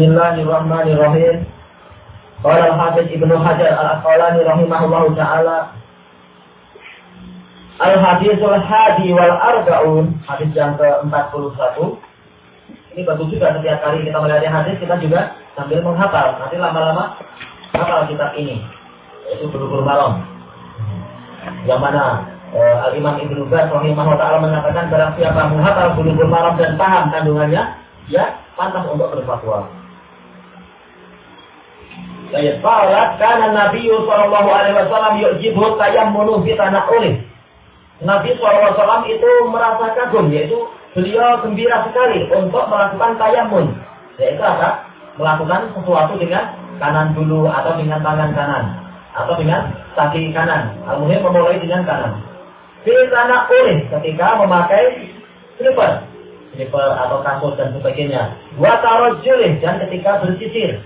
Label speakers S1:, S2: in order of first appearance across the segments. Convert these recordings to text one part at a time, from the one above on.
S1: Bismillahirrahmanirrahim. Qala al-Hafiz Ibnu Hajar al-Asqalani rahimahullahu taala Al-Hadisul Hadi wal Arba'un, hadis yang ke-41. Ini bagus juga setiap kali kita melihat hadis kita juga sambil menghafal. Nanti lama-lama hafal kitab ini. Yaitu Bulughul Maram. Yang mana eh, Al-Imam Ibnu Baz rahimahullah taala mengatakan barang siapa menghafal Bulughul Maram dan paham kandungannya, ya pantas untuk berfatwa. Saya salat karena Nabi Shallallahu Alaihi Wasallam yujibu tayammunu fi oleh. Nabi SAW itu merasa kagum, yaitu beliau gembira sekali untuk melakukan tayamun. Yaitu apa? Melakukan sesuatu dengan kanan dulu atau dengan tangan kanan. Atau dengan kaki kanan. Al-Muhim memulai dengan kanan. Di tanah oleh ketika memakai slipper. Slipper atau kasut dan sebagainya. Wa tarojulih dan ketika bersisir.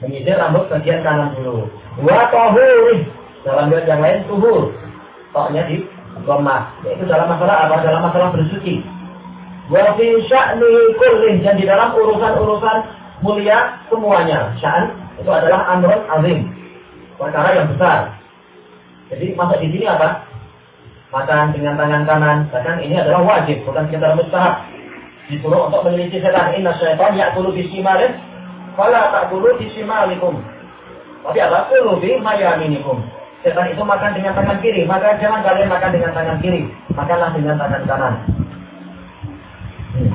S1: Menyisir rambut bagian kanan dulu. Wa tohurih. Dalam yang lain tuhur. Toknya di Gomah. Yaitu dalam masalah apa? Dalam masalah bersuci. Wa fi sya'ni kullih. Dan di dalam urusan-urusan mulia semuanya. Sya'an itu adalah amrun azim. Perkara yang besar. Jadi masuk di sini apa? Makan dengan tangan kanan. Bahkan ini adalah wajib. Bukan sekedar mustahab. Disuruh untuk meneliti setan. Inna syaitan ya'kulu bisimalih. Fala ta'kulu bisimalikum. Tapi apa? Kulu bi mayaminikum setan itu makan dengan tangan kiri, maka jangan kalian makan dengan tangan kiri, makanlah dengan tangan kanan. Hmm.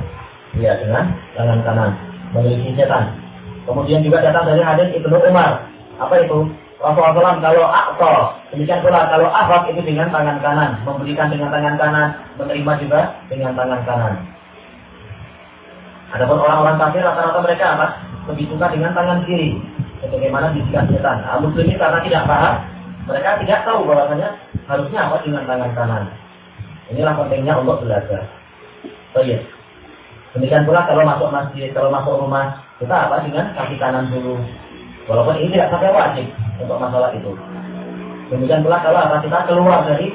S1: Iya, dengan tangan kanan. Memiliki setan. Kemudian juga datang dari hadis Ibnu Umar. Apa itu? Rasulullah SAW kalau akto, demikian pula kalau akhok itu dengan tangan kanan, memberikan dengan tangan kanan, menerima juga dengan tangan kanan. Adapun orang-orang kafir rata-rata mereka apa? Lebih suka dengan tangan kiri. Bagaimana bisikan setan. Nah, muslimin karena tidak paham, mereka tidak tahu bahwasanya harusnya apa dengan tangan kanan. Inilah pentingnya untuk belajar. Oh iya. Demikian pula kalau masuk masjid, kalau masuk rumah, kita apa dengan kaki kanan dulu. Walaupun ini tidak sampai wajib untuk masalah itu. Demikian pula kalau apa kita keluar dari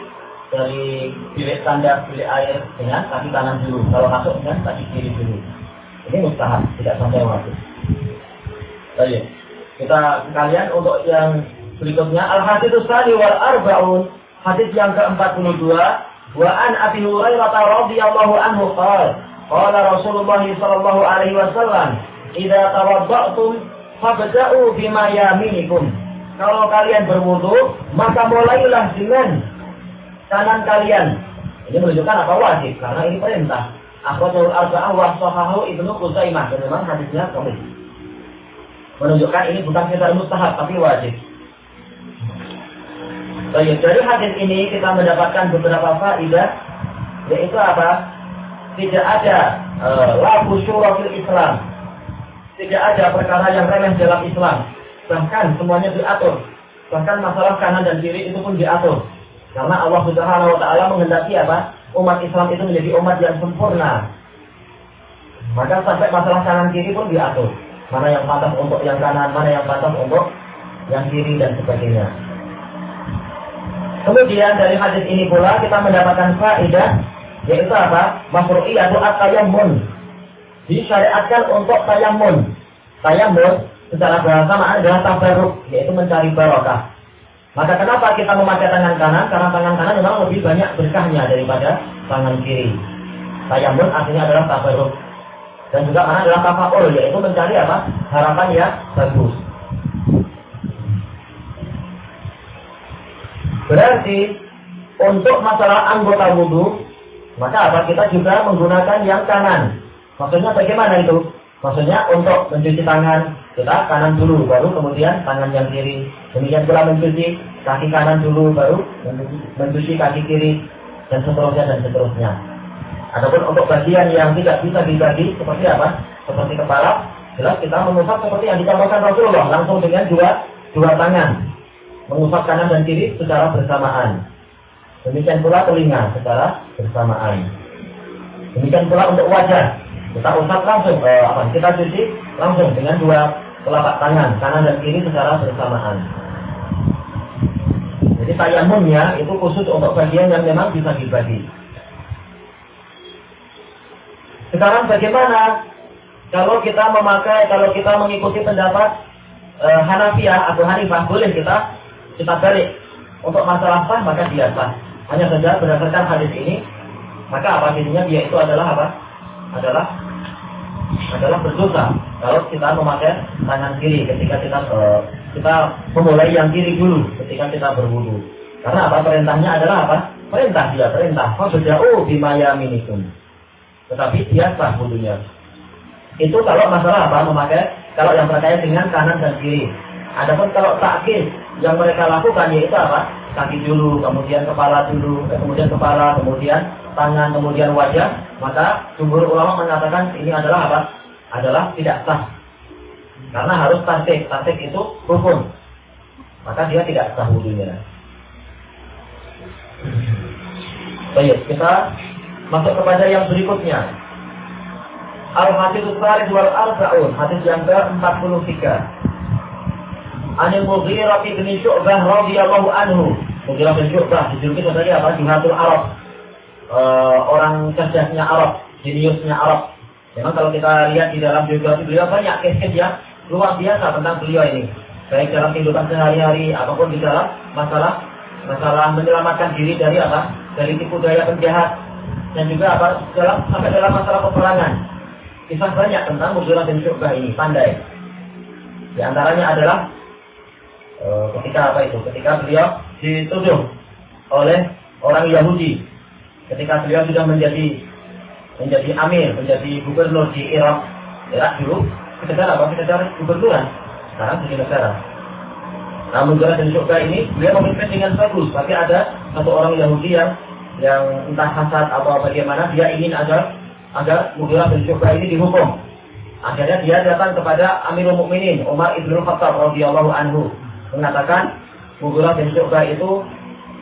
S1: dari bilik tanda bilik air dengan kaki kanan dulu. Kalau masuk dengan kaki kiri dulu. Ini mustahab, tidak sampai wajib. Iya. Kita kalian untuk yang Berikutnya al-hadits tsani wal arbaun. Hadis yang ke-42 wa an Abi Hurairah radhiyallahu anhu qala qala Rasulullah sallallahu alaihi wasallam idza tawadda'tum fabda'u bima yaminikum. Kalau kalian berwudu, maka mulailah dengan kanan kalian. Ini menunjukkan apa wajib karena ini perintah. Akhrajahu al-arba'ah wa sahahu Ibnu Uzaimah. Dan memang hadisnya komit. Menunjukkan ini bukan sekedar mustahab tapi wajib. Baik, dari hadis ini kita mendapatkan beberapa faedah yaitu apa? Tidak ada uh, lagu fil Islam. Tidak ada perkara yang remeh dalam Islam. Bahkan semuanya diatur. Bahkan masalah kanan dan kiri itu pun diatur. Karena Allah Subhanahu wa taala menghendaki apa? Umat Islam itu menjadi umat yang sempurna. Maka sampai masalah kanan kiri pun diatur. Mana yang pantas untuk yang kanan, mana yang pantas untuk yang kiri dan sebagainya. Kemudian dari hadis ini pula kita mendapatkan faedah yaitu apa? Masru'iyatu at-tayammun. Disyariatkan untuk tayammun. Tayammun secara bahasa adalah tabarruk, yaitu mencari barokah. Maka kenapa kita memakai tangan kanan? Karena tangan kanan memang lebih banyak berkahnya daripada tangan kiri. Tayammun artinya adalah tabarruk. Dan juga mana adalah tafaul, yaitu mencari apa? Harapan yang bagus. Berarti untuk masalah anggota wudhu, maka apa kita juga menggunakan yang kanan. Maksudnya bagaimana itu? Maksudnya untuk mencuci tangan kita kanan dulu, baru kemudian tangan yang kiri. Demikian pula mencuci kaki kanan dulu, baru mencuci kaki kiri dan seterusnya dan seterusnya. Adapun untuk bagian yang tidak bisa dibagi seperti apa? Seperti kepala, jelas kita mengusap seperti yang dicontohkan Rasulullah langsung dengan dua dua tangan mengusap kanan dan kiri secara bersamaan. Demikian pula telinga secara bersamaan. Demikian pula untuk wajah. Kita usap langsung, eh, apa? Kita cuci langsung dengan dua telapak tangan, kanan dan kiri secara bersamaan. Jadi tayamumnya itu khusus untuk bagian yang memang bisa dibagi. Sekarang bagaimana kalau kita memakai, kalau kita mengikuti pendapat uh, Hanafiah atau Hanifah, boleh kita kita balik. Untuk masalah sah, maka dia sah. Hanya saja berdasarkan hadis ini, maka apa jadinya dia itu adalah apa? Adalah adalah berdosa kalau kita memakai tangan kiri ketika kita uh, kita memulai yang kiri dulu ketika kita berwudu. Karena apa perintahnya adalah apa? Perintah dia perintah. Oh bimaya minikum. Tetapi dia sah wudunya. Itu kalau masalah apa? Memakai kalau yang terkait dengan kanan dan kiri. Adapun kalau takis yang mereka lakukan yaitu apa? Kaki dulu, kemudian kepala dulu, eh, kemudian kepala, kemudian tangan, kemudian wajah. Maka jumhur ulama mengatakan ini adalah apa? Adalah tidak sah. Karena harus tasik. Tasik itu rukun. Maka dia tidak sah wudhunya. Baik, kita masuk kepada yang berikutnya. Al-Hadis Tsaris wal Arba'un, hadis yang ke-43. Anil Mughirah bin Syu'bah radhiyallahu anhu. Mughirah bin Syu'bah dijuluki sebagai apa? Jihatul Arab. Uh, orang cerdasnya Arab, jeniusnya Arab. Memang kalau kita lihat di dalam biografi beliau banyak kes-kes yang luar biasa tentang beliau ini. Baik dalam kehidupan sehari-hari ataupun di dalam masalah masalah menyelamatkan diri dari apa? Dari tipu daya penjahat dan juga apa? Dalam sampai dalam masalah peperangan Kisah banyak tentang Mughirah bin Syu'bah ini, pandai. Di antaranya adalah e, ketika apa itu? Ketika beliau dituduh oleh orang Yahudi. Ketika beliau sudah menjadi menjadi amir, menjadi gubernur di Irak, Irak dulu, sekedar apa? Sekedar gubernuran. Sekarang jadi negara. Nah, Mughirah bin Syu'bah ini beliau memimpin dengan bagus, tapi ada satu orang Yahudi yang yang entah hasad atau bagaimana dia ingin agar agar Mughirah bin Syu'bah ini dihukum. Akhirnya dia datang kepada Amirul Mukminin Umar ibnu Khattab radhiyallahu anhu mengatakan Mughirah bin Syu'bah itu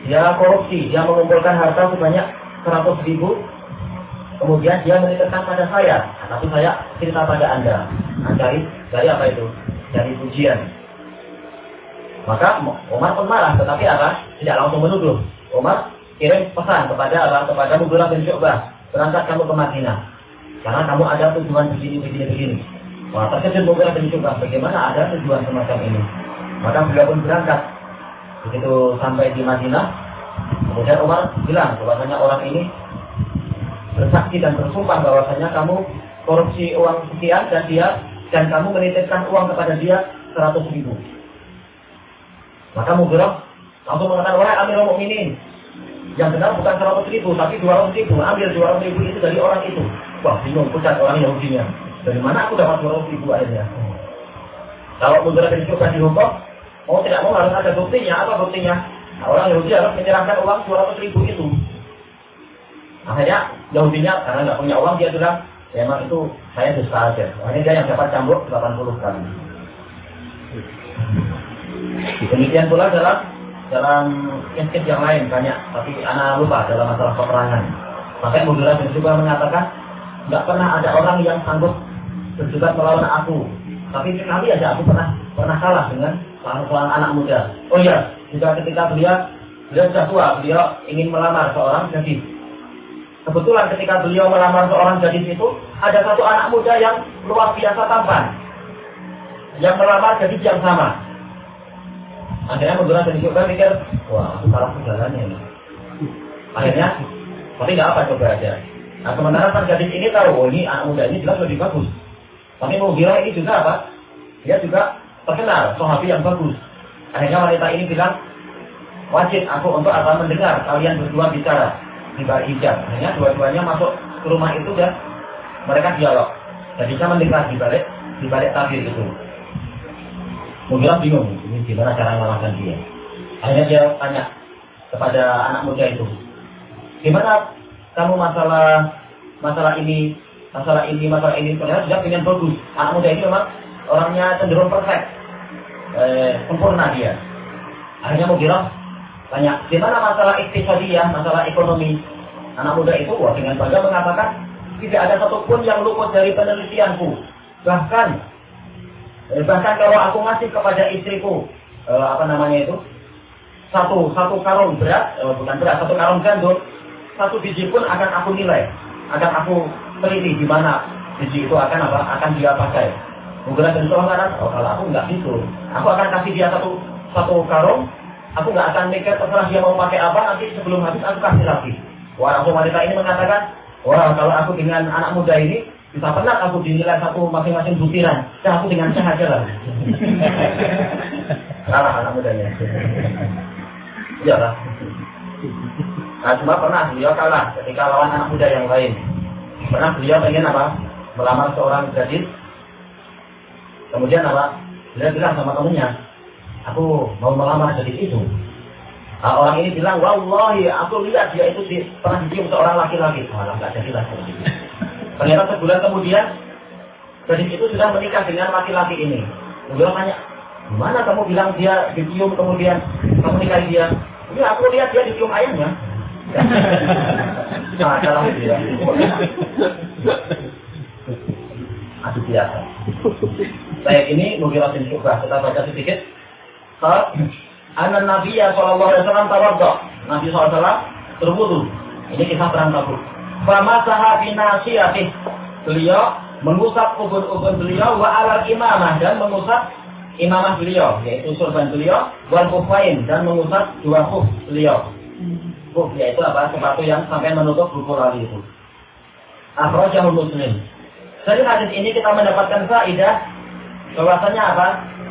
S1: dia korupsi, dia mengumpulkan harta sebanyak 100 ribu kemudian dia menitipkan pada saya, tapi saya cerita pada anda. Nah, dari dari apa itu? Dari pujian. Maka Umar pun marah, tetapi apa? Tidak langsung menuduh. Umar kirim pesan kepada apa? Kepada Mughirah bin Syu'bah berangkat kamu ke Madinah. Karena kamu ada tujuan begini, begini, begini. Wah, terkejut Mughirah bin Syu'bah, bagaimana ada tujuan semacam ini? Maka beliau pun berangkat. Begitu sampai di Madinah, kemudian Umar bilang bahwasanya orang ini bersaksi dan bersumpah bahwasanya kamu korupsi uang sekian dan dia dan kamu menitipkan uang kepada dia 100 ribu. Maka Mughirah langsung mengatakan, wahai Amirul Mukminin, yang benar bukan 100 ribu, tapi 200 ribu. Ambil 200 ribu itu dari orang itu. Wah, bingung, pusat orang Yahudinya. Dari mana aku dapat 200 ribu akhirnya? Kalau mudah dari coba dihukum, mau tidak mau harus ada buktinya. Apa buktinya? Nah, orang Yahudi harus menyerahkan uang 200 ribu itu. Akhirnya Yahudinya karena nggak punya uang dia bilang, ya emang itu saya dusta aja. Akhirnya dia yang dapat cambuk 80 kali. Demikian pula dalam dalam kisah yang lain banyak, tapi anak lupa dalam masalah peperangan. Makanya Mughirah bin mengatakan, nggak pernah ada orang yang sanggup berjugat melawan aku. Tapi sekali aja aku pernah pernah kalah dengan seorang anak muda. Oh iya, juga ketika beliau beliau sudah tua, beliau ingin melamar seorang gadis. Kebetulan ketika beliau melamar seorang gadis itu, ada satu anak muda yang luar biasa tampan. Yang melamar gadis yang sama. Akhirnya menggunakan dari coba mikir, wah aku salah ini. Akhirnya, tapi nggak apa coba aja. Nah sementara sang gadis ini tahu, oh ini anak muda ini jelas lebih bagus. Tapi Mughirah ini juga apa? Dia juga terkenal, sahabat yang bagus. Akhirnya wanita ini bilang, wajib aku untuk apa mendengar kalian berdua bicara di balik hijab. Akhirnya dua-duanya masuk ke rumah itu dan mereka dialog. Dan bisa mendengar di balik di balik tabir itu. Mughirah bingung, ini gimana cara mengalahkan dia. Akhirnya dia tanya kepada anak muda itu, gimana kamu masalah masalah ini, masalah ini, masalah ini, ternyata dia ingin bagus. Anak muda ini memang orangnya cenderung perfect, eh, sempurna dia. Akhirnya Mughirah tanya, gimana masalah iktisadiyah, masalah ekonomi. Anak muda itu wah, dengan bangga mengatakan, tidak ada satupun yang luput dari penelitianku. Bahkan Eh, bahkan kalau aku ngasih kepada istriku eh, apa namanya itu satu satu karung berat, eh, bukan berat, satu karung gandum, satu biji pun akan aku nilai, akan aku teliti di mana biji itu akan apa? Akan dia pakai. Menggunakan dari seorang oh kalau aku nggak gitu, aku akan kasih dia satu satu karung, aku nggak akan mikir terserah dia mau pakai apa, nanti sebelum habis aku kasih lagi. Wah, wanita ini mengatakan, wah kalau aku dengan anak muda ini bisa pernah aku dinilai satu masing-masing butiran. Ya aku dengan saja lah. Salah anak mudanya. Iya lah. Nah, cuma pernah beliau kalah ketika lawan anak muda yang lain. Pernah beliau pengen apa? Melamar seorang gadis. Kemudian apa? Beliau bilang sama temennya, aku mau melamar gadis itu. Nah, orang ini bilang, wallahi, aku lihat dia itu di, pernah dicium seorang laki-laki. Malah nggak jadi lagi. Ternyata sebulan kemudian gadis itu sudah menikah dengan laki-laki ini. Beliau tanya, mana kamu bilang dia dicium kemudian kamu nikahi dia? Ya aku lihat dia dicium ayahnya. nah, salah dia. Aduh biasa. Saya ini Mughirah bin Syu'bah. Kita baca sedikit. Anak Nabi ya Shallallahu Alaihi Wasallam tawaddo. Nabi SAW terwudu. Ini kisah perang Tabuk. Fama sahabi nasiyatih. Beliau mengusap ubun-ubun beliau wa alal imamah dan mengusap imamah beliau yaitu surban beliau wal kufain dan mengusap dua kuf beliau. Kuf yaitu apa? Sepatu yang sampai menutup buku lali itu. Akhrajahul Muslim. Dari hadis ini kita mendapatkan faedah bahwasanya apa?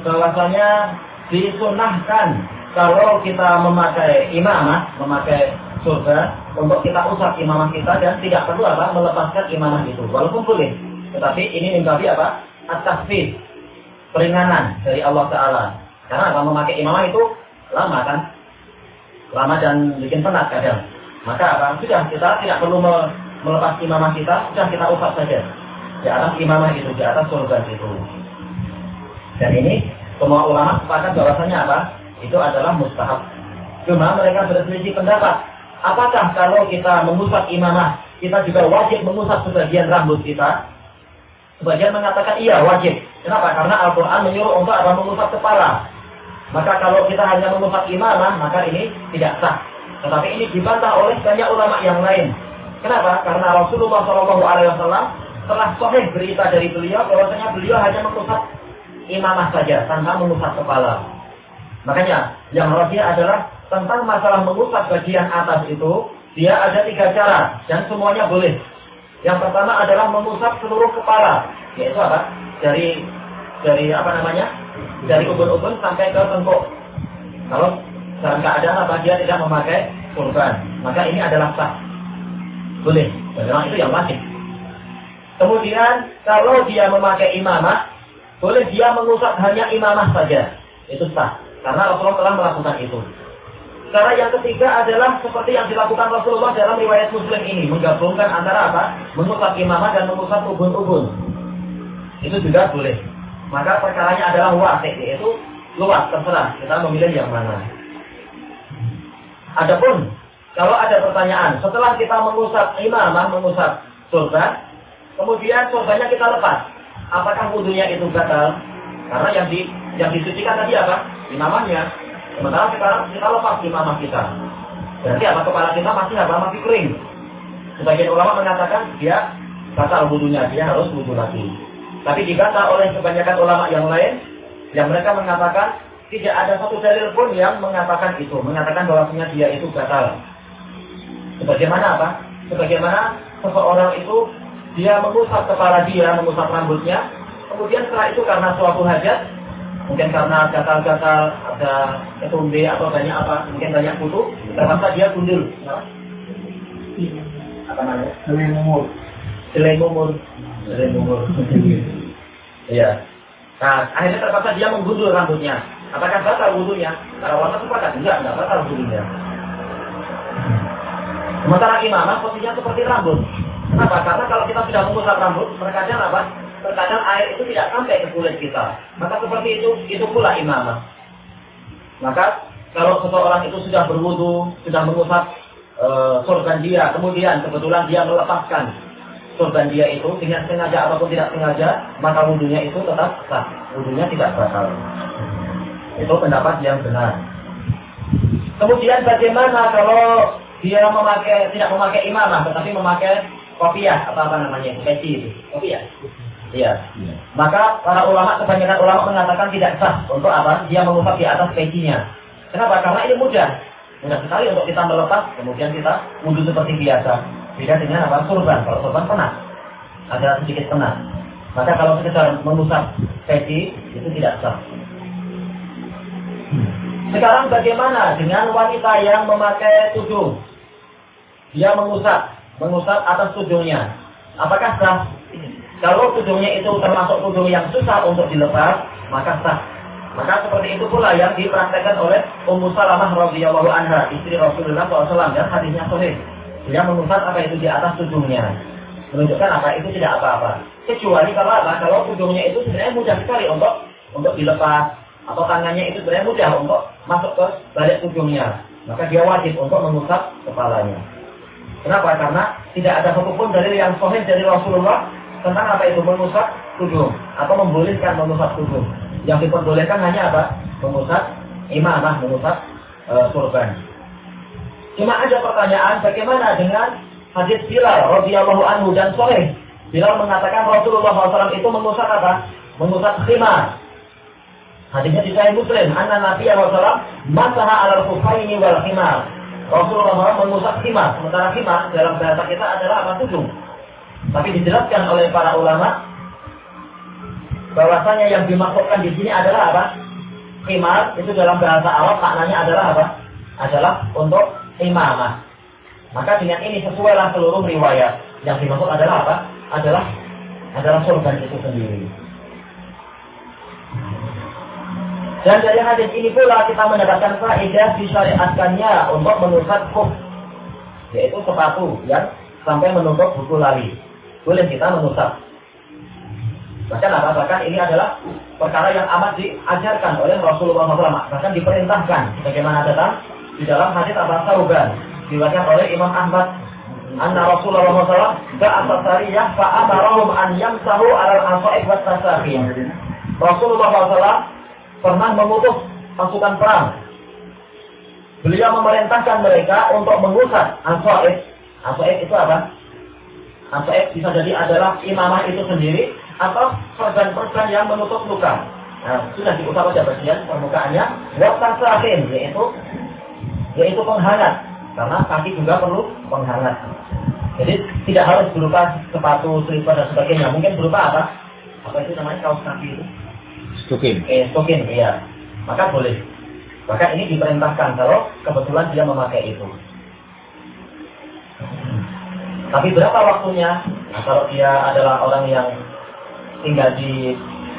S1: Bahwasanya disunahkan kalau kita memakai imamah, memakai surga untuk kita usap imamah kita dan tidak perlu apa? Melepaskan imamah itu. Walaupun boleh. Tetapi ini mimpi apa? Atas peringanan dari Allah Taala. Karena apa memakai imamah itu lama kan? Lama dan bikin penat kadang. Maka apa? Sudah kita tidak perlu melepas imamah kita sudah kita usap saja. Di atas imamah itu di atas surga itu dan ini semua ulama sepakat bahwasanya apa itu adalah mustahab cuma mereka berselisih pendapat Apakah kalau kita mengusap imamah, kita juga wajib mengusap sebagian rambut kita? Sebagian mengatakan iya wajib. Kenapa? Karena Al-Quran menyuruh untuk apa mengusap kepala. Maka kalau kita hanya mengusap imamah, maka ini tidak sah. Tetapi ini dibantah oleh banyak ulama yang lain. Kenapa? Karena Rasulullah SAW telah sahih berita dari beliau bahwasanya beliau hanya mengusap imamah saja tanpa mengusap kepala. Makanya yang rajin adalah tentang masalah mengusap bagian atas itu, dia ada tiga cara dan semuanya boleh. Yang pertama adalah mengusap seluruh kepala, yaitu apa? Dari dari apa namanya? Dari ubun-ubun sampai ke tengkuk. Kalau dalam keadaan apa dia tidak memakai kurban, maka ini adalah sah. Boleh. Memang itu yang wajib. Kemudian kalau dia memakai imamah, boleh dia mengusap hanya imamah saja. Itu sah. Karena Rasulullah telah melakukan itu. Cara yang ketiga adalah seperti yang dilakukan Rasulullah dalam riwayat Muslim ini, menggabungkan antara apa? Mengusap imamah dan mengusap ubun-ubun. Itu juga boleh. Maka perkaranya adalah wasik, yaitu luas, terserah. Kita memilih yang mana. Adapun kalau ada pertanyaan, setelah kita mengusap imamah, mengusap surga, kemudian surganya kita lepas, apakah wudhunya itu batal? Karena yang di yang disucikan tadi apa? Imamahnya. Sementara sekarang kita lepas imamah kita. Berarti apa kepala kita masih apa? Masih kering. Sebagian ulama mengatakan dia batal wudhunya, dia harus wudhu lagi. Tapi dibantah oleh kebanyakan ulama yang lain, yang mereka mengatakan tidak ada satu dalil pun yang mengatakan itu, mengatakan bahwasanya dia itu batal. Sebagaimana apa? Sebagaimana seseorang itu dia mengusap kepala dia, mengusap rambutnya, kemudian setelah itu karena suatu hajat, mungkin karena gatal-gatal ada ketumbe atau banyak apa mungkin banyak kutu terpaksa dia gundul. Apa? Namanya? Selai mumur. Selai mumur. Selai mumur. Iya. Nah akhirnya terpaksa dia menggundul rambutnya. Apakah batal wudhunya? Kalau warna sepakat enggak enggak batal wudhunya. Sementara imamah posisinya seperti rambut kenapa karena kalau kita sudah mengusap rambut terkadang apa terkadang air itu tidak sampai ke kulit kita. Maka seperti itu, itu pula imamah. Maka kalau seseorang itu sudah berwudu, sudah mengusap e, sorban dia, kemudian kebetulan dia melepaskan sorban dia itu dengan sengaja ataupun tidak sengaja, maka wudhunya itu tetap sah. Wudhunya tidak batal. Itu pendapat yang benar. Kemudian bagaimana kalau dia memakai tidak memakai imamah tetapi memakai kopiah apa apa namanya peci itu kopiah Iya. Ya. Maka para ulama kebanyakan ulama mengatakan tidak sah untuk apa? Dia mengusap di atas pecinya. Kenapa? Karena ini mudah. Mudah sekali untuk kita melepas, kemudian kita wudhu seperti biasa. Beda dengan apa? Surban. Kalau surban pernah. Ada sedikit pernah. Maka kalau sekedar mengusap peci, itu tidak sah. Sekarang bagaimana dengan wanita yang memakai tudung? Dia mengusap, mengusap atas tudungnya. Apakah sah? Kalau tudungnya itu termasuk tudung yang susah untuk dilepas, maka sah. Maka seperti itu pula yang dipraktekkan oleh Ummu Salamah radhiyallahu anha, istri Rasulullah SAW dan hadisnya sahih. Dia mengusap apa itu di atas tudungnya. Menunjukkan apa itu tidak apa-apa. Kecuali kalau apa? Kalau tudungnya itu sebenarnya mudah sekali untuk untuk dilepas atau tangannya itu sebenarnya mudah untuk masuk ke balik tudungnya. Maka dia wajib untuk mengusap kepalanya. Kenapa? Karena tidak ada hukum dari yang sahih dari Rasulullah tentang apa itu mengusap tudung atau membolehkan mengusap tudung. Yang diperbolehkan hanya apa? Mengusap imamah, mengusap e, surban. Cuma ada pertanyaan bagaimana dengan hadis Bilal radhiyallahu anhu dan Soleh. Bilal mengatakan Rasulullah SAW itu mengusap apa? Mengusap khimar. Hadisnya di Sahih Muslim, anna Nabi SAW masaha alal kufaini wal khimar. Rasulullah mengusap khimar. Sementara khimar dalam bahasa kita adalah apa? Tudung. Tapi dijelaskan oleh para ulama bahwasanya yang dimaksudkan di sini adalah apa? Khimar itu dalam bahasa Arab maknanya adalah apa? Adalah untuk imamah. Maka dengan ini sesuailah seluruh riwayat. Yang dimaksud adalah apa? Adalah adalah surga itu sendiri. Dan dari hadis ini pula kita mendapatkan faedah disyariatkannya untuk menusat kuf, yaitu sepatu yang sampai menutup buku lali boleh kita mengusap. Bahkan apa? Bahkan ini adalah perkara yang amat diajarkan oleh Rasulullah SAW. Bahkan diperintahkan. Bagaimana datang di dalam hadis Abu Sauban. Diwakilkan oleh Imam Ahmad. Anna Rasulullah SAW ba'asa sariyah fa'amarahum an yamsahu alal asa'ib wa tasafin. Rasulullah SAW pernah memutus pasukan perang. Beliau memerintahkan mereka untuk mengusap asa'ib. Asa'ib itu apa? Atau bisa jadi adalah imamah itu sendiri atau perban-perban yang menutup luka. Nah, sudah diusap saja bagian permukaannya. Waktu terakhir yaitu yaitu penghangat karena kaki juga perlu penghangat. Jadi tidak harus berupa sepatu, selipar dan sebagainya. Mungkin berupa apa? Apa itu namanya kaos kaki itu?
S2: Stokin.
S1: Eh, iya. Maka boleh. Maka ini diperintahkan kalau kebetulan dia memakai itu. Tapi berapa waktunya? Nah, kalau dia adalah orang yang tinggal di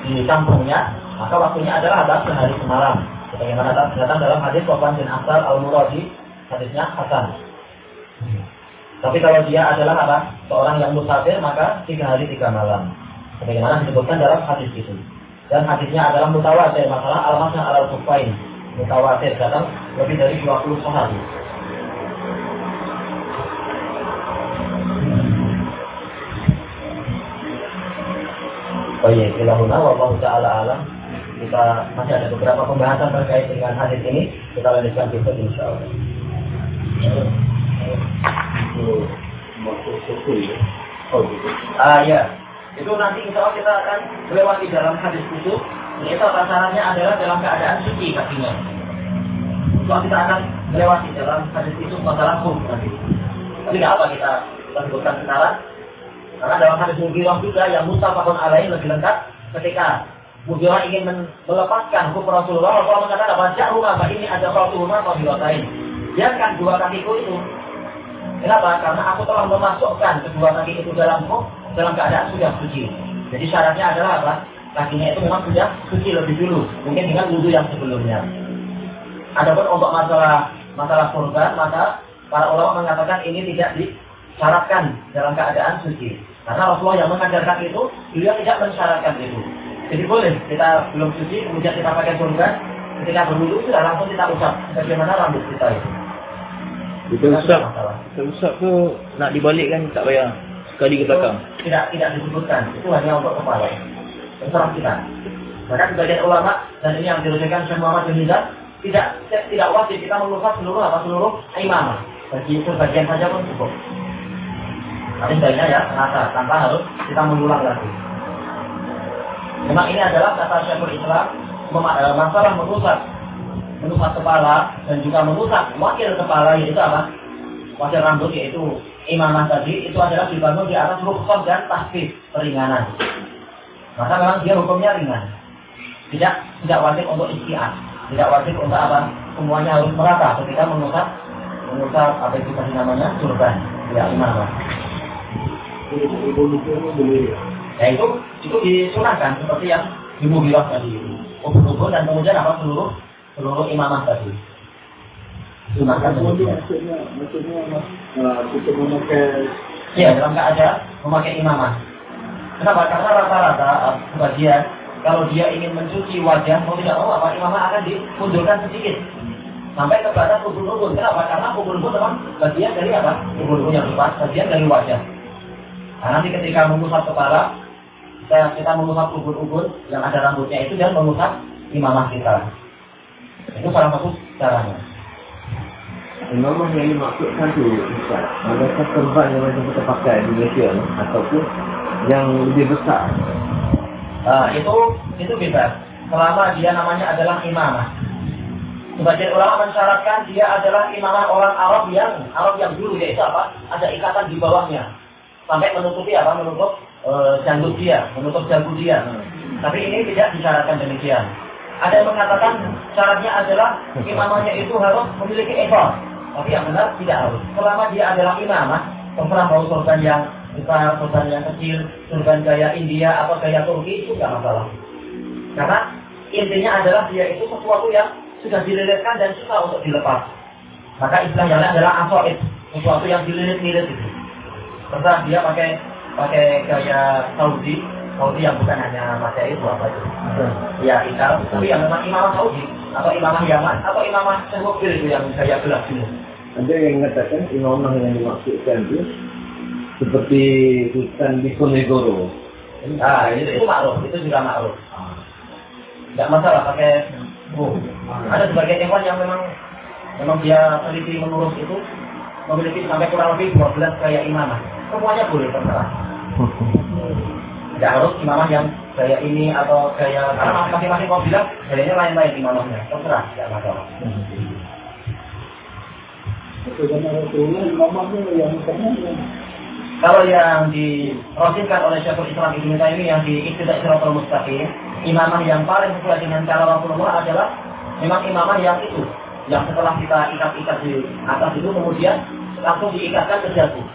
S1: di kampungnya, maka waktunya adalah apa? Sehari semalam. Sebagaimana datang dalam hadis Wapan bin Asal al-Muradi, hadisnya Hasan. Tapi kalau dia adalah apa? Seorang yang musafir, maka tiga hari tiga malam. Sebagaimana disebutkan dalam hadis itu. Dan hadisnya adalah mutawatir, masalah al-masah al-kufain. Mutawatir, datang lebih dari 20 sahabat. Oh iya, ilahuna wa ta'ala alam. Kita masih ada beberapa pembahasan terkait dengan hadis ini. Kita lanjutkan besok insya Allah. Oh gitu. Ah ya, itu nanti insya Allah kita akan melewati dalam hadis itu. Itu pasarannya adalah dalam keadaan suci kakinya. Kalau kita akan melewati dalam hadis itu masalah hukum nanti. Tapi nggak apa kita sebutkan sekarang karena dalam hadis Mughirah juga yang mustafakun alaih lebih lengkap ketika Mughirah ingin melepaskan hukum Rasulullah, Rasulullah mengatakan, baca rumah, ini ada suatu rumah lain. Biarkan dua kakiku itu. Kenapa? Karena aku telah memasukkan kedua kaki itu dalam dalam keadaan sudah suci. Jadi syaratnya adalah apa? Kakinya itu memang sudah suci lebih dulu, mungkin dengan wudhu yang sebelumnya. Adapun untuk masalah masalah kurban, maka para ulama mengatakan ini tidak disyaratkan dalam keadaan suci. Karena Rasulullah yang mengajarkan itu, beliau tidak mensyaratkan itu. Jadi boleh kita belum suci, kemudian kita pakai surga, ketika berwudu sudah langsung kita usap. Bagaimana rambut kita itu?
S2: Kita usap, kita usap tu nak dibalikkan tak payah sekali ke belakang.
S1: Tidak tidak disebutkan, itu hanya untuk kepala. Terserah kita. Bahkan sebagian ulama dan ini yang dirujukan Syekh Muhammad bin Hizab, tidak tidak wajib kita mengusap seluruh apa seluruh imam. Bagi itu bagian saja pun cukup. Tapi sebaiknya ya rata tanpa harus kita mengulang lagi. Memang ini adalah kata Syekhul Islam eh, masalah merusak merusak kepala dan juga merusak wakil kepala yaitu apa? Wakil rambut yaitu imamah tadi itu adalah dibangun di atas rukhsah dan tasbih peringanan. Maka memang dia hukumnya ringan. Tidak tidak wajib untuk istiad, tidak wajib untuk apa? Semuanya harus merata ketika mengusap mengusap apa itu tadi namanya turban, ya imamah. Ya itu itu disunahkan seperti yang di Mughirah tadi. Ubun-ubun dan kemudian apa seluruh seluruh imamah tadi. Sunahkan.
S3: Maksudnya, maksudnya uh, kita memakai
S1: Ya, dalam keadaan memakai imamah. Kenapa? Karena rata-rata uh, sebagian kalau dia ingin mencuci wajah mau tidak mau apa imamah akan dimundurkan sedikit sampai ke batas ubun-ubun. Kenapa? Karena ubun-ubun memang bagian dari apa? Ubun-ubun yang lepas, bagian dari wajah. Nah, nanti ketika mengusap kepala, kita, kita mengusap ubun-ubun yang ada rambutnya itu dan mengusap imamah kita. Itu salah satu caranya.
S2: Imamah yang dimaksudkan tu Ustaz Adakah serban yang macam kita pakai di Malaysia Ataupun yang lebih besar.
S1: Uh, Itu itu bebas. Selama dia namanya adalah imamah Sebagian ulama mensyaratkan dia adalah imamah orang Arab yang Arab yang dulu yaitu apa? Ada ikatan di bawahnya. Sampai menutupi apa? Menutup e, janggut dia menutup janggut dia. Tapi ini tidak disyaratkan demikian. Ada yang mengatakan syaratnya adalah imamahnya itu harus memiliki ekor tapi yang benar tidak harus. Selama dia adalah imamah terserah mau surban yang besar surban yang kecil surban gaya India atau gaya Turki itu tidak masalah. Karena intinya adalah dia itu sesuatu yang sudah dililitkan dan susah untuk dilepas. Maka istilah yang adalah asoid sesuatu yang dililit-lilit itu. Terserah dia pakai pakai gaya Saudi, Saudi yang bukan hanya pakai itu apa itu. Ya Ital, tapi yang memang imamah Saudi atau imamah Yaman atau imamah Syekh itu yang gaya gelap ini.
S2: Ada yang mengatakan imamah yang dimaksudkan itu seperti Sultan Diponegoro.
S1: Ah, itu, itu maklum, itu juga maklum. Tidak masalah pakai bu. Ada sebagian hewan yang memang memang dia teliti mengurus itu memiliki sampai kurang lebih 12 kayak imamah. Semuanya boleh terserah. Tidak harus imamah yang gaya ini atau gaya karena masing-masing kau bilang gayanya lain-lain imamahnya. Terserah, tidak masalah. Kalau yang dirosihkan oleh Syekhul Islam Ibnu Taimiyah yang di Iqtidak Siratul Mustaqim, imamah yang paling sesuai dengan cara Rasulullah adalah memang imamah yang itu, yang setelah kita ikat-ikat di atas itu kemudian langsung diikatkan ke jatuh.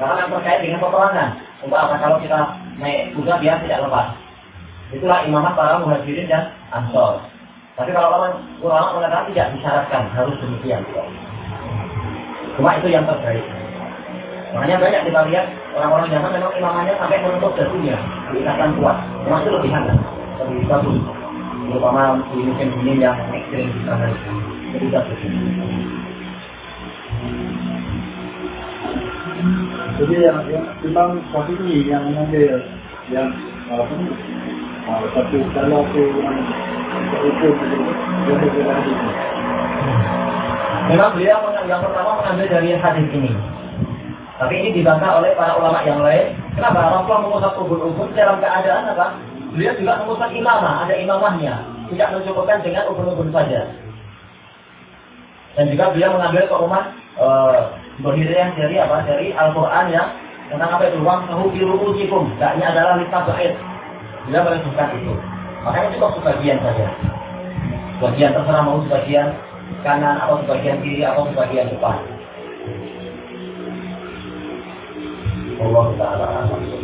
S1: Karena yang terkait dengan peperangan. Untuk apa kalau kita naik kuda biar tidak lepas. Itulah imamah para muhajirin dan ansor. Tapi kalau orang ulama mengatakan tidak disyaratkan harus demikian. Cuma itu yang terbaik. Makanya banyak kita lihat orang-orang zaman memang imamahnya sampai menutup jatuhnya, diikatkan kuat. Memang itu lebih hangat, lebih bagus. Terutama di musim ini yang ekstrim di sana. Lebih bagus.
S3: Jadi yang, yang memang ini yang mengambil yang apa
S1: Memang beliau yang pertama mengambil dari hadis ini. Tapi ini dibantah oleh para ulama yang lain. Kenapa? Rasulullah mengusap ubun-ubun dalam keadaan apa? Beliau juga mengusap imamah, ada imamahnya. Tidak mencukupkan dengan ubun-ubun saja. Dan juga beliau mengambil ke rumah uh, berhidayah dari apa? Dari Al-Quran yang tentang apa itu? Wang tahu biru ujikum. adalah lista bait. Dia menyebutkan itu. Makanya cukup sebagian saja. Sebagian terserah mau sebagian kanan atau sebagian kiri atau sebagian depan. Allah Taala.